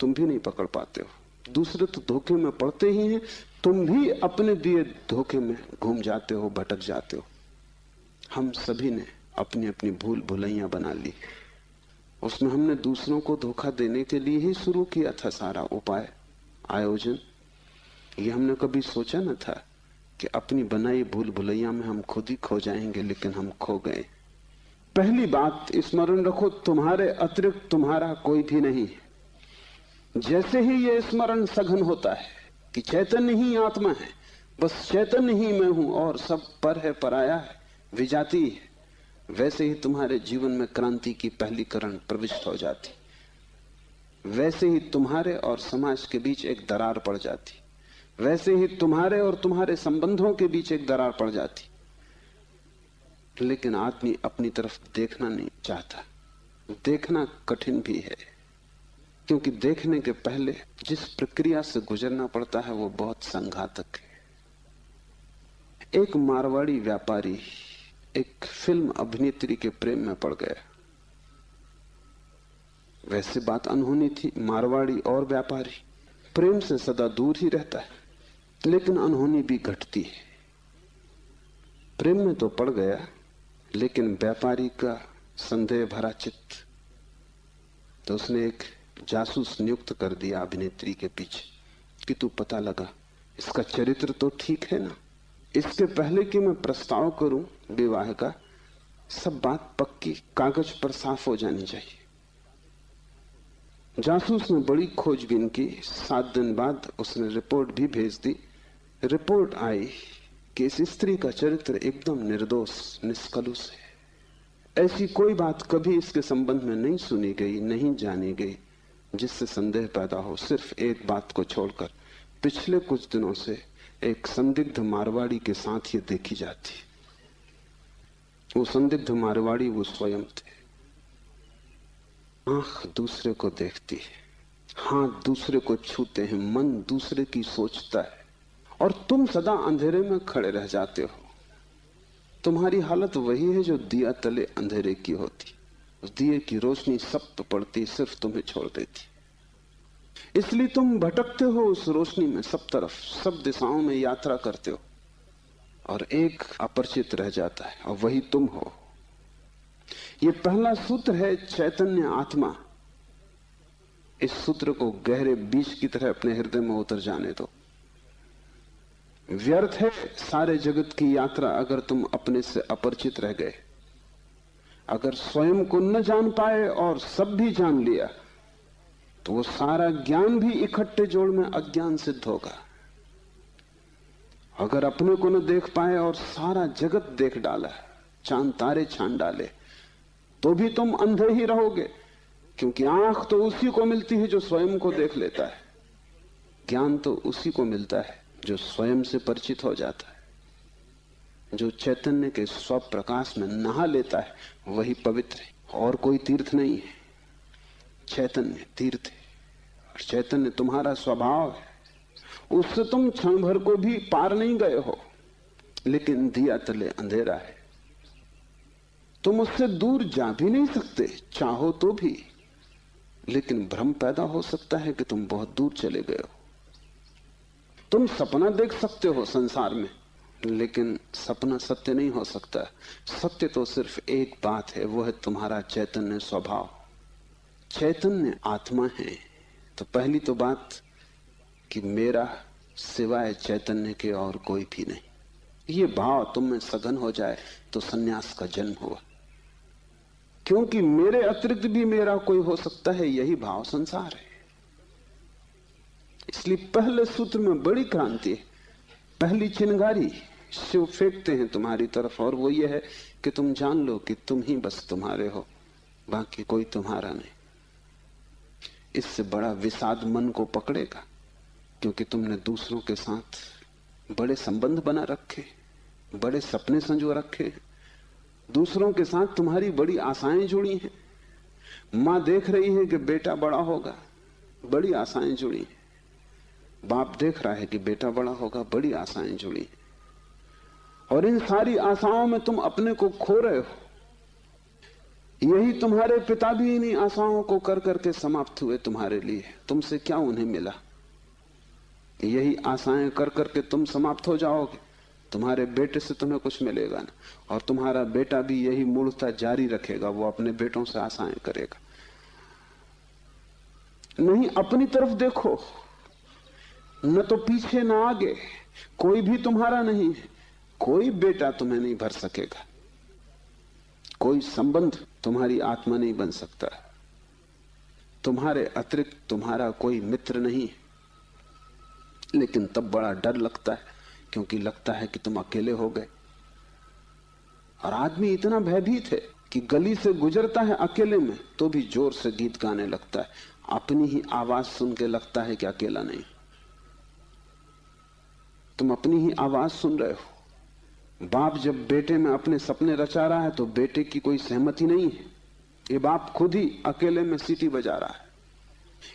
तुम भी नहीं पकड़ पाते हो। दूसरे तो धोखे में पड़ते ही हैं, तुम भी अपने दिए धोखे में घूम जाते हो, भटक जाते हो। हम सभी ने अपनी अपनी भूल भुलैया बना ली। उसमें हमने दूसरों को धोखा देने के लिए ही शुरू किया था सारा उपाय। आयोजन? ये हमने कभी सोचा न था कि अपनी बनाई भूल भुलैया में हम खुद ही खो जाएँगे, लेकिन हम खो गए। पहली बात, स्मरण रखो, तुम्हारे अतिरिक्त तुम्हारा कोई भी नहीं है। जैसे ही ये स्मरण सघन होता है कि चैतन्य ही आत्मा है, बस चैतन्य ही मैं हूँ और सब पर है, पराया है, विजाती है। वैसे ही तुम्हारे जीवन में क्रांति की पहली करण प्रविष्ट हो जाती। वैसे ही तुम्हारे और समाज के बीच एक दरार पड़ जाती। वैसे ही तुम्हारे और तुम्हारे संबंधों के बीच एक दरार पड़ जाती। लेकिन आदमी अपनी तरफ़ देखना नहीं चाहता। देखना कठिन भी है। क्योंकि देखने के पहले जिस प्रक्रिया से गुजरना पड़ता है, वो बहुत संघातक है। एक मारवाड़ी व्यापारी एक फ़िल्म अभिनेत्री के प्रेम में पड़ गया। वैसे बात अनहोनी थी, मारवाड़ी और व्यापारी। प्रेम से सदा दूर ही रहता है, लेकिन अनहोनी भी घटती है। प्रेम में तो पड़ गया, लेकिन व्यापारी का संदेह भरा चित्त। तो उसने एक जासूस नियुक्त कर दिया अभिनेत्री के पीछे, कि तू पता लगा, इसका चरित्र तो ठीक है ना? इसके पहले कि मैं प्रस्ताव करूँ विवाह का, सब बात पक्की, कागज़ पर साफ़ हो जानी चाहिए। जासूस ने बड़ी खोजबीन की। सात दिन बाद उसने रिपोर्ट भी भेज दी। रिपोर्ट आई कि इस स्त्री का चरित्र एकदम निर्दोष, निष्कलुष है। ऐसी कोई बात कभी इसके संबंध में नहीं सुनी गई, नहीं जानी गई, जिससे संदेह पैदा हो सिर्फ़ एक बात को छोड़कर। पिछले कुछ दिनों से एक संदिग्ध मारवाड़ी के साथ ये देखी जाती। वो संदिग्ध मारवाड़ी वो स्वयं थे। आँख दूसरे को देखती है, हाथ दूसरे को छूते हैं, मन दूसरे की सोचता है। और तुम सदा अंधेरे में खड़े रह जाते हो। तुम्हारी हालत वही है जो दिया तले अंधेरे की होती। उस दिए की रोशनी सब तो पड़ती, सिर्फ़ तुम्हें छोड़ देती। इसलिए तुम भटकते हो उस रोशनी में सब तरफ़, सब दिशाओं में यात्रा करते हो। और एक अपरिचित रह जाता है, और वही तुम हो। यह पहला सूत्र है चैतन्य आत्मा। इस सूत्र को गहरे बीज की तरह अपने हृदय में उतर जाने दो। व्यर्थ है सारे जगत की यात्रा अगर तुम अपने से अपरिचित रह गए। अगर स्वयं को न जान पाए और सब भी जान लिया तो वो सारा ज्ञान भी इकट्ठे जोड़ में अज्ञान सिद्ध होगा। अगर अपने को न देख पाए और सारा जगत देख डाला, चाँद तारे छान डाले तो भी तुम अंधे ही रहोगे, क्योंकि आँख तो उसी को मिलती है जो स्वयं को देख लेता है। ज्ञान तो उसी को मिलता है जो स्वयं से परिचित हो जाता है। जो चैतन्य के स्व प्रकाश में नहा लेता है, वही पवित्र है, और कोई तीर्थ नहीं है। चैतन्य तीर्थ है। और चैतन्य तुम्हारा स्वभाव है। उससे तुम क्षण भर को भी पार नहीं गए हो। लेकिन दिया तले अंधेरा है। तुम उससे दूर जा भी नहीं सकते, चाहो तो भी। लेकिन भ्रम पैदा हो सकता है कि तुम बहुत दूर चले गए हो। तुम सपना देख सकते हो संसार में, लेकिन सपना सत्य नहीं हो सकता। सत्य तो सिर्फ़ एक बात है, वो है तुम्हारा चैतन्य स्वभाव। चैतन्य आत्मा है। तो पहली तो बात कि मेरा सिवाय चैतन्य के और कोई भी नहीं। ये भाव तुम में सघन हो जाए तो सन्यास का जन्म हुआ। क्योंकि मेरे अतिरिक्त भी मेरा कोई हो सकता है, यही भाव संसार है। इसलिए पहले सूत्र में बड़ी क्रांति है। पहली चिनगारी शिव फेंकते हैं तुम्हारी तरफ़, और वो ये है कि तुम जान लो कि तुम ही बस तुम्हारे हो, बाकी कोई तुम्हारा नहीं। इससे बड़ा विषाद मन को पकड़ेगा, क्योंकि तुमने दूसरों के साथ बड़े संबंध बना रखे, बड़े सपने संजो रखे दूसरों के साथ तुम्हारी बड़ी आशाएँ जुड़ी हैं। माँ देख रही है कि बेटा बड़ा होगा, बड़ी आशाएँ जुड़ी हैं। बाप देख रहा है कि बेटा बड़ा होगा, बड़ी आशाएँ जुड़ी हैं। और इन सारी आशाओं में तुम अपने को खो रहे हो। यही तुम्हारे पिता भी इन्हीं आशाओं को कर करके समाप्त हुए तुम्हारे लिए। तुमसे क्या उन्हें मिला? यही आशाएँ कर करके तुम समाप्त हो जाओगे। तुम्हारे बेटे से तुम्हें कुछ मिलेगा ना। और तुम्हारा बेटा भी यही मूर्ता जारी रखेगा। वो अपने बेटों से आशाएँ करेगा। नहीं, अपनी तरफ़ देखो। न तो पीछे ना आगे। कोई भी तुम्हारा नहीं है। कोई बेटा तुम्हें नहीं भर सकेगा। कोई संबंध तुम्हारी आत्मा नहीं बन सकता। तुम्हारे अतिरिक्त तुम्हारा कोई मित्र नहीं लेकिन तब बड़ा डर लगता है, क्योंकि लगता है कि तुम अकेले हो गए। और आदमी इतना भयभीत है कि गली से गुजरता है अकेले में तो भी ज़ोर से गीत गाने लगता है। अपनी ही आवाज़ सुन के लगता है कि अकेला नहीं। तुम अपनी ही आवाज़ सुन रहे हो। बाप जब बेटे में अपने सपने रचा रहा है तो बेटे की कोई सहमति नहीं है। ये बाप खुद ही अकेले में सीटी बजा रहा है।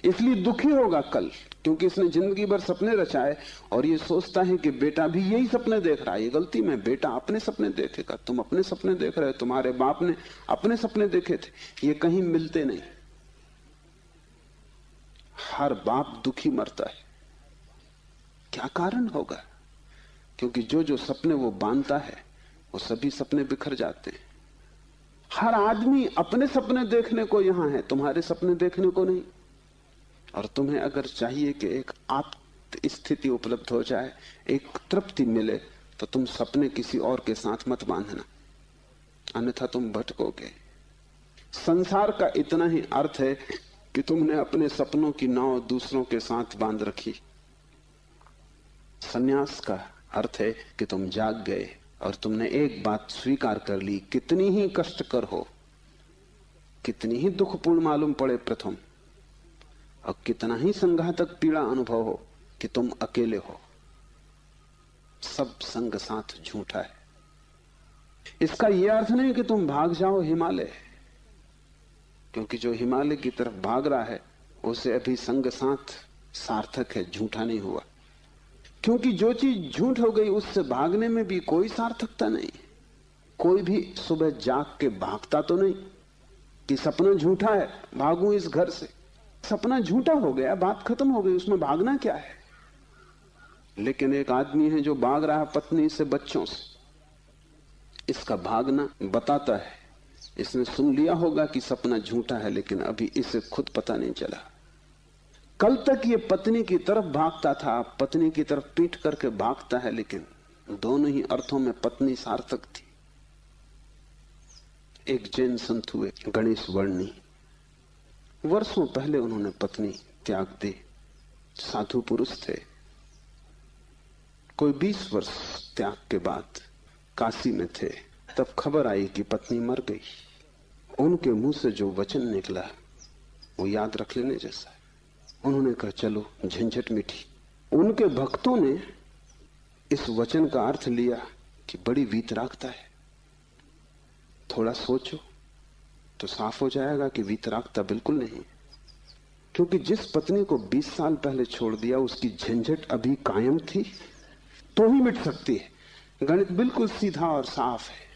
इसलिए दुखी होगा कल, क्योंकि इसने ज़िंदगी भर सपने रचाए, और ये सोचता है कि बेटा भी यही सपने देख रहा है। ये गलती में, बेटा अपने सपने देखेगा, तुम अपने सपने देख रहे हो, तुम्हारे बाप ने अपने सपने देखे थे, ये कहीं मिलते नहीं। हर बाप दुखी मरता है। क्या कारण होगा? क्योंकि जो जो सपने वो बांधता है, वो सभी सपने बिखर जाते हैं। हर आदमी अपने सपने देखने को यहाँ है, तुम्हारे सपने देखने को नहीं। और तुम्हें अगर चाहिए कि एक आत्म स्थिति उपलब्ध हो जाए, एक तृप्ति मिले तो तुम सपने किसी और के साथ मत बांधना। अन्यथा तुम भटकोगे। संसार का इतना ही अर्थ है कि तुमने अपने सपनों की नाव दूसरों के साथ बाँध रखी। सन्यास का अर्थ है कि तुम जाग गए और तुमने एक बात स्वीकार कर ली, कितनी ही कष्टकर हो, कितनी ही दुखपूर्ण मालूम पड़े प्रथम, और कितना ही संघातक पीड़ा अनुभव हो कि तुम अकेले हो। सब संग साथ झूठा है। इसका यह अर्थ नहीं कि तुम भाग जाओ हिमालय, क्योंकि जो हिमालय की तरफ़ भाग रहा है, उसे अभी संग साथ सार्थक है, झूठा नहीं हुआ। क्योंकि जो चीज़ झूठ हो गई, उससे भागने में भी कोई सार्थकता नहीं। कोई भी सुबह जाग के भागता तो नहीं कि सपना झूठा है, भागू इस घर से। सपना झूठा हो गया, बात खत्म हो गई, उसमें भागना क्या है? लेकिन एक आदमी है जो भाग रहा है पत्नी से बच्चों से। इसका भागना बताता है। इसने सुन लिया होगा कि सपना झूठा है, लेकिन अभी इसे खुद पता नहीं चला। कल तक ये पत्नी की तरफ़ भागता था, पत्नी की तरफ़ पीट करके भागता है, लेकिन दोनों ही अर्थों में पत्नी सार्थक थी। एक जैन संत हुए, गणेश वर्णी। वर्षों पहले उन्होंने पत्नी त्याग दी। साधु पुरुष थे। कोई बीस वर्ष त्याग के बाद काशी में थे, तब खबर आई कि पत्नी मर गई। उनके मुँह से जो वचन निकला, वो याद रख लेने जैसा है। उन्होंने कहा, चलो, झंझट मिठी। उनके भक्तों ने इस वचन का अर्थ लिया कि बड़ी वीतरागता है। थोड़ा सोचो तो साफ़ हो जाएगा कि वीतरागता बिल्कुल नहीं। क्योंकि जिस पत्नी को 20 साल पहले छोड़ दिया, उसकी झंझट अभी कायम थी तो ही मिट सकती है। गणित बिल्कुल सीधा और साफ़ है।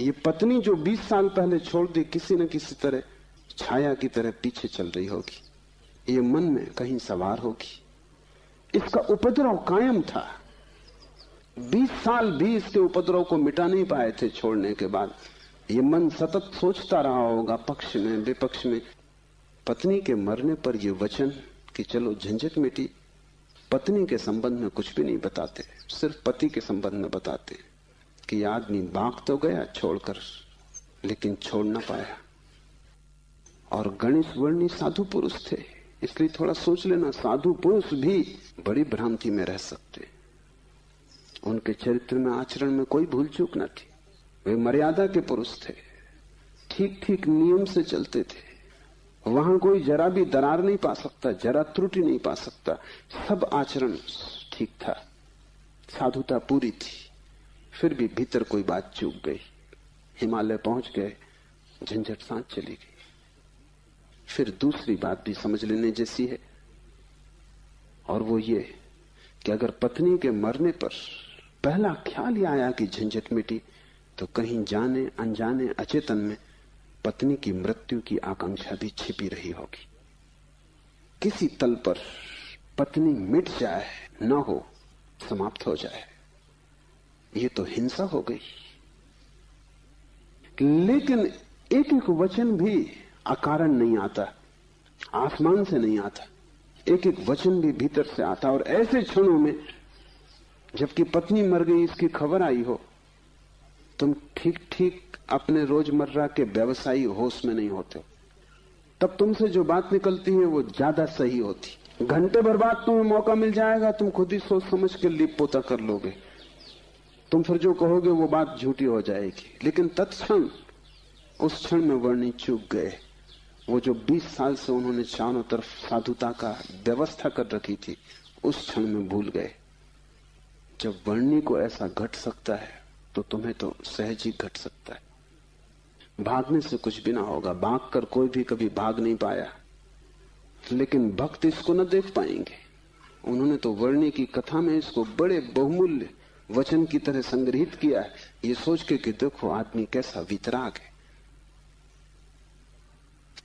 ये पत्नी जो 20 साल पहले छोड़ दी, किसी न किसी तरह छाया की तरह पीछे चल रही होगी। ये मन में कहीं सवार होगी। इसका उपद्रव कायम था। 20 साल भी इसके उपद्रव को मिटा नहीं पाए थे छोड़ने के बाद। ये मन सतत सोचता रहा होगा पक्ष में, विपक्ष में। पत्नी के मरने पर यह वचन कि चलो झंझट मिटी। पत्नी के संबंध में कुछ भी नहीं बताते, सिर्फ़ पति के संबंध में बताते कि आदमी बाग तो गया छोड़कर, लेकिन छोड़ ना पाया। और गणेश वर्णी साधु पुरुष थे। इसलिए थोड़ा सोच लेना, साधु पुरुष भी बड़ी भ्रांति में रह सकते उनके चरित्र में, आचरण में कोई भूल चूक न थी। वे मर्यादा के पुरुष थे। ठीक ठीक नियम से चलते थे। वहाँ कोई जरा भी दरार नहीं पा सकता, जरा त्रुटि नहीं पा सकता। सब आचरण ठीक था। साधुता पूरी थी। फिर भी भीतर कोई बात चूक गई। हिमालय पहुँच गए। झंझट सांस चली गई। फिर दूसरी बात भी समझ लेने जैसी है। और वो ये कि अगर पत्नी के मरने पर पहला ख्याल ही आया कि झंझट मिटी तो कहीं जाने, अनजाने, अचेतन में पत्नी की मृत्यु की आकांक्षा भी छिपी रही होगी। किसी तल पर पत्नी मिट जाए, न हो, समाप्त हो जाए। ये तो हिंसा हो गई। लेकिन एक एक वचन भी अकारण नहीं आता। आसमान से नहीं आता। एक एक वचन भी भीतर से आता और ऐसे क्षणों में जबकि पत्नी मर गई, इसकी खबर आई हो, तुम ठीक ठीक अपने रोज़मर्रा के व्यवसायी होश में नहीं होते। तब तुमसे जो बात निकलती है, वो ज़्यादा सही होती। घंटे भर बाद तुम्हें मौका मिल जाएगा, तुम खुद ही सोच समझ के लिप पोता कर लोगे। तुम फिर जो कहोगे, वो बात झूठी हो जाएगी। लेकिन तत्क्षण उस क्षण में वर्णी चूक गए। वो जो 20 साल से उन्होंने चारों तरफ़ साधुता का व्यवस्था कर रखी थी, उस क्षण में भूल गए। जब वर्णी को ऐसा घट सकता है तो तुम्हें तो सहज ही घट सकता है। भागने से कुछ भी ना होगा भाग कर कोई भी कभी भाग नहीं पाया। लेकिन भक्त इसको न देख पाएँगे। उन्होंने तो वर्णी की कथा में इसको बड़े बहुमूल्य वचन की तरह संग्रहित किया है। ये सोच के कि देखो, आदमी कैसा वितराग है।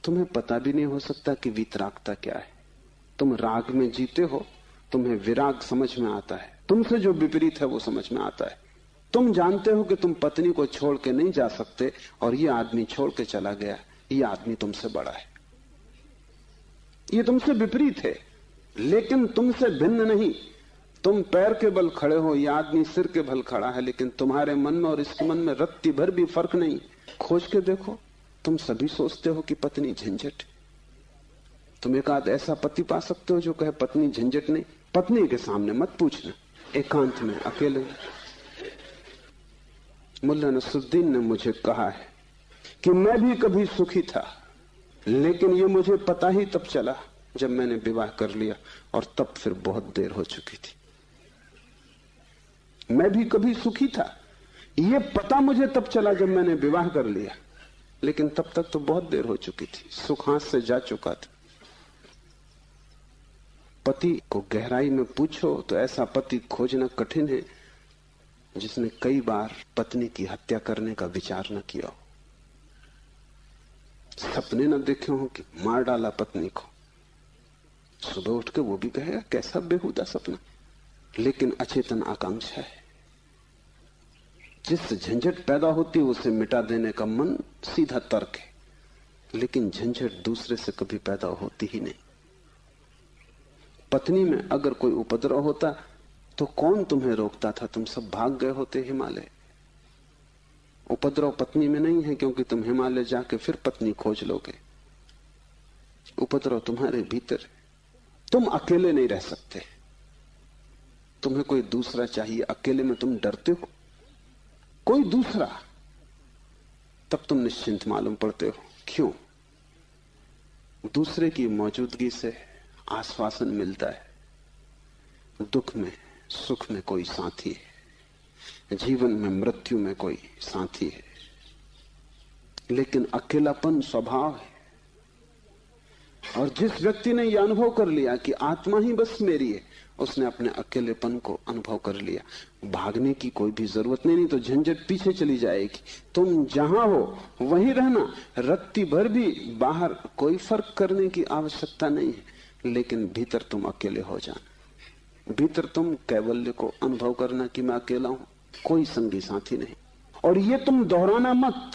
तुम्हें पता भी नहीं हो सकता कि वितरागता क्या है। तुम राग में जीते हो, तुम्हें विराग समझ में आता है। तुमसे जो विपरीत है, वो समझ में आता है। तुम जानते हो कि तुम पत्नी को छोड़ के नहीं जा सकते और ये आदमी छोड़ के चला गया। ये आदमी तुमसे बड़ा है। ये तुमसे विपरीत है, लेकिन तुमसे भिन्न नहीं। तुम पैर के बल खड़े हो, ये आदमी सिर के बल खड़ा है, लेकिन तुम्हारे मन में और इसके मन में रत्ती भर भी फ़र्क नहीं। खोज के देखो। तुम सभी सोचते हो कि पत्नी झंझट? तुम एक आध ऐसा पति पा सकते हो जो कहे, पत्नी झंझट नहीं, पत्नी के सामने मत पूछना। एकांत में अकेले। मुल्ला नसुद्दीन ने मुझे कहा है कि मैं भी कभी सुखी था, लेकिन ये मुझे पता ही तब चला जब मैंने विवाह कर लिया और तब फिर बहुत देर हो चुकी थी। मैं भी कभी सुखी था, ये पता मुझे तब चला जब मैंने विवाह कर लिया। लेकिन तब तक तो बहुत देर हो चुकी थी। सुख हाथ से जा चुका था। पति को गहराई में पूछो तो ऐसा पति खोजना कठिन है, जिसने कई बार पत्नी की हत्या करने का विचार न किया हो। सपने न देखे हो कि मार डाला पत्नी को। सुबह उठ के वो भी कहेगा, कैसा बेहुदा सपना। लेकिन अचेतन आकांक्षा है। जिससे झंझट पैदा होती है, उसे मिटा देने का मन सीधा तर्क है। लेकिन झंझट दूसरे से कभी पैदा होती ही नहीं। पत्नी में अगर कोई उपद्रव होता तो कौन तुम्हें रोकता था? तुम सब भाग गए होते हिमालय। उपद्रव पत्नी में नहीं है, क्योंकि तुम हिमालय जाके फिर पत्नी खोज लोगे। उपद्रव तुम्हारे भीतर तुम अकेले नहीं रह सकते। तुम्हें कोई दूसरा चाहिए, अकेले में तुम डरते हो? कोई दूसरा? तब तुम निश्चिंत मालूम पड़ते हो। क्यों? दूसरे की मौजूदगी से आश्वासन मिलता है। दुख में, सुख में कोई साथी है। जीवन में मृत्यु में कोई साथी है। लेकिन अकेलापन स्वभाव है। और जिस व्यक्ति ने यह अनुभव कर लिया कि आत्मा ही बस मेरी है उसने अपने अकेलेपन को अनुभव कर लिया। भागने की कोई भी ज़रूरत नहीं नहीं तो झंझट पीछे चली जाएगी। तुम जहाँ हो, वहीं रहना। रत्ती भर भी बाहर कोई फ़र्क करने की आवश्यकता नहीं है, लेकिन भीतर तुम अकेले हो जाना। भीतर तुम कैवल्य को अनुभव करना कि मैं अकेला हूँ, कोई संगी साथी नहीं। और ये तुम दोहराना मत,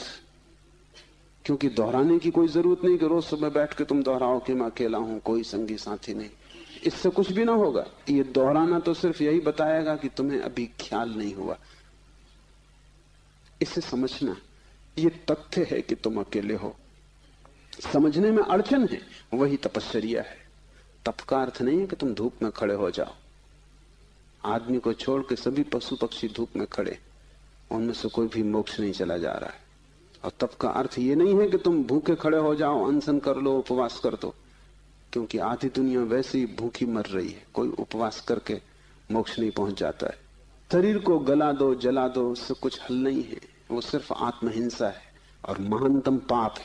क्योंकि दोहराने की कोई ज़रूरत नहीं कि रोज सुबह बैठ के तुम दोहराओ कि मैं अकेला हूँ, कोई संगी साथी नहीं। इससे कुछ भी ना होगा। ये दोहराना तो सिर्फ़ यही बताएगा कि तुम्हें अभी ख्याल नहीं हुआ। इसे समझना, ये तथ्य है कि तुम अकेले हो। समझने में अड़चन है, वही तपश्चर्या है। तप का अर्थ नहीं है कि तुम धूप में खड़े हो जाओ। आदमी को छोड़ के सभी पशु पक्षी धूप में खड़े, उनमें से कोई भी मोक्ष नहीं चला जा रहा है। और तप का अर्थ ये नहीं है कि तुम भूखे खड़े हो जाओ, अनशन कर लो, उपवास कर दो। क्योंकि आधी दुनिया वैसे ही भूखी मर रही है। कोई उपवास करके मोक्ष नहीं पहुँच जाता है। शरीर को गला दो, जला दो, उससे कुछ हल नहीं है। वो सिर्फ़ आत्महिंसा है और महानतम पाप है।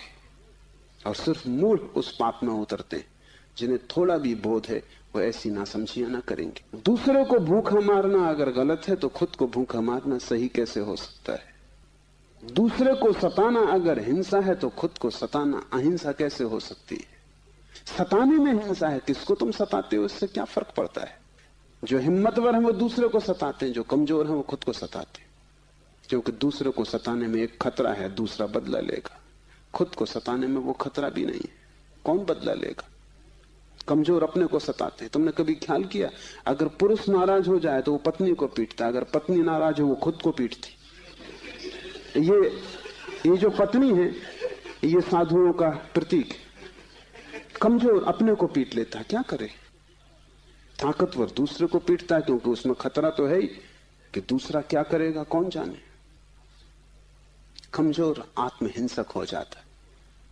और सिर्फ़ मूल उस पाप में उतरते हैं, जिन्हें थोड़ा भी बोध है, वो ऐसी नासमझियाँ ना करेंगे। दूसरे को भूखा मारना अगर गलत है तो खुद को भूखा मारना सही कैसे हो सकता है? दूसरे को सताना अगर हिंसा है तो खुद को सताना अहिंसा कैसे हो सकती है? सताने में हिंसा है। किसको तुम सताते हो इससे क्या फ़र्क पड़ता है? जो हिम्मतवर है, वो दूसरे को सताते हैं। जो कमज़ोर है, वो खुद को सताते हैं। क्योंकि दूसरे को सताने में एक खतरा है, दूसरा बदला लेगा। खुद को सताने में वो खतरा भी नहीं है। कौन बदला लेगा? कमज़ोर अपने को सताते हैं। तुमने कभी ख्याल किया? अगर पुरुष नाराज़ हो जाए तो वो पत्नी को पीटता अगर पत्नी नाराज़ हो, वो खुद को पीटती ये ये जो पत्नी है, ये साधुओं का प्रतीक कमज़ोर अपने को पीट लेता क्या करे? ताकतवर दूसरे को पीटता है, क्योंकि उसमें खतरा तो है ही कि दूसरा क्या करेगा, कौन जाने? कमज़ोर आत्महिंसक हो जाता है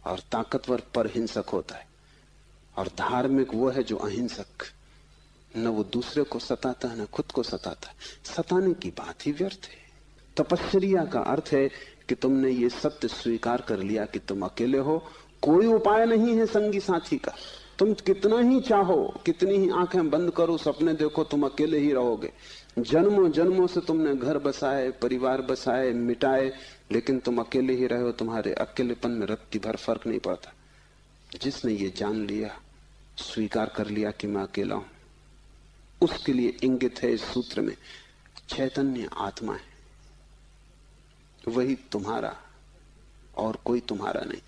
और ताकतवर पर हिंसक होता है। और धार्मिक वो है जो अहिंसक, न वो दूसरे को सताता है, न खुद को सताता है। सताने की बात ही व्यर्थ है। तपस्या का अर्थ है कि तुमने ये सत्य स्वीकार कर लिया कि तुम अकेले हो कोई उपाय नहीं है संगी साथी का। तुम कितना ही चाहो, कितनी ही आँखें बंद करो, सपने देखो, तुम अकेले ही रहोगे। जन्मों जन्मों से तुमने घर बसाए, परिवार बसाए, मिटाए, लेकिन तुम अकेले ही रहे हो, तुम्हारे अकेलेपन में रत्ती भर फ़र्क नहीं पड़ता। जिसने ये जान लिया, स्वीकार कर लिया कि मैं अकेला हूँ। उसके लिए इंगित है इस सूत्र में, चैतन्य आत्मा है। वही तुम्हारा और कोई तुम्हारा नहीं।